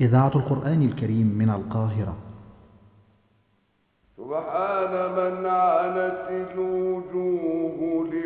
إذاعة القرآن الكريم من القاهرة. سبحان من عنت الوجوه لوجهه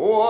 Whoa!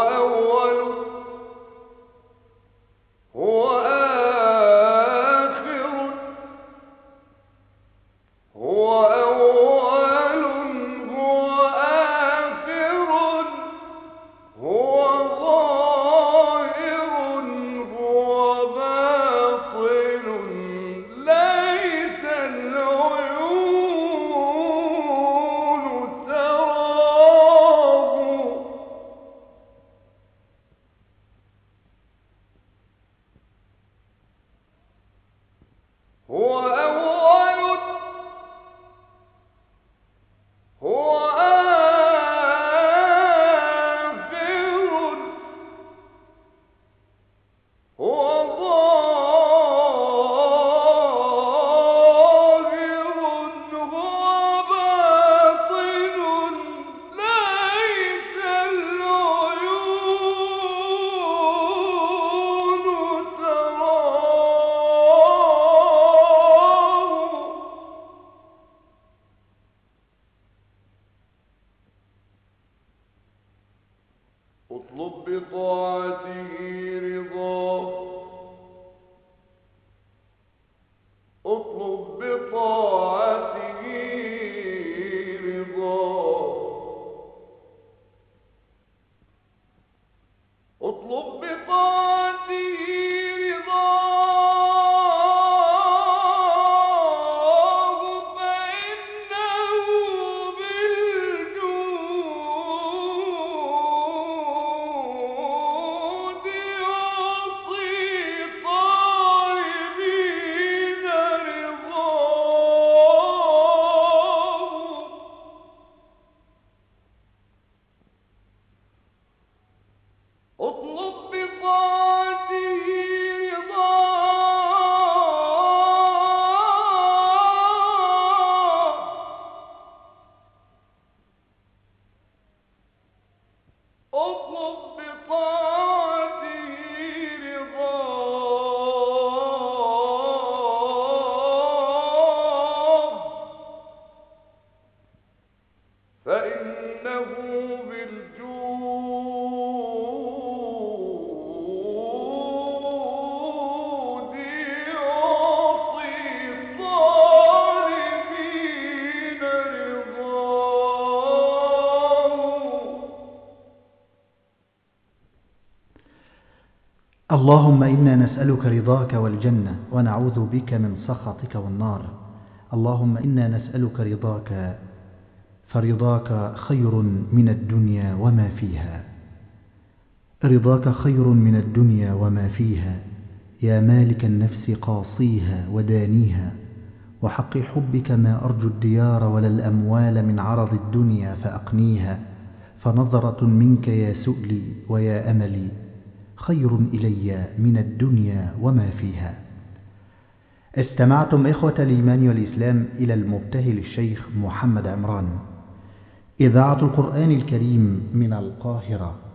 اطلب بطاعته اللهم إنا نسألك رضاك والجنة ونعوذ بك من سخطك والنار. اللهم إنا نسألك رضاك فرضاك خير من الدنيا وما فيها. رضاك خير من الدنيا وما فيها. يا مالك النفس قاصيها ودانيها. وحق حبك ما أرجو الديار ولا الأموال من عرض الدنيا فأقنيها. فنظرة منك يا سؤلي ويا أملي. خير إلي من الدنيا وما فيها. استمعتم إخوة الإيمان والإسلام إلى المبتهل الشيخ محمد عمران. إذاعة القرآن الكريم من القاهرة.